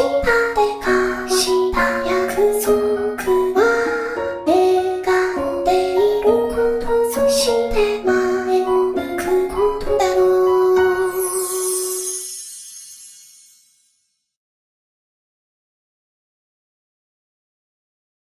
一二